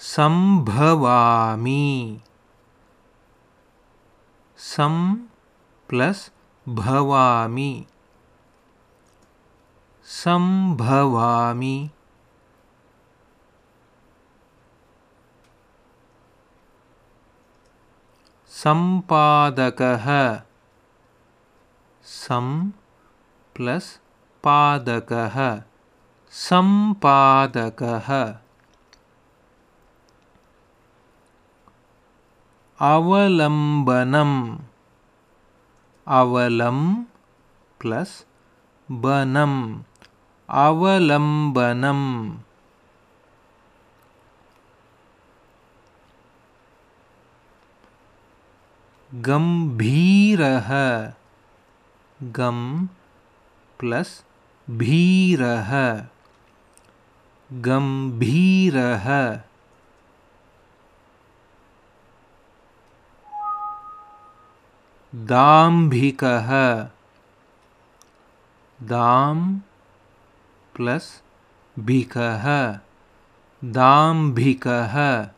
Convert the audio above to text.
संभवामि। सं प्लस भवामि। संभवामि। सम्पादकः सं प्लस पादकः। सम्पादकः अवलम्बनम् अवलम प्लस बनम। अवलम्बनम् गम्भीरः गम प्लस भीरः। गम्भीरः दाम्भिकः। दाम प्लस भिकः। दाम्भिकः।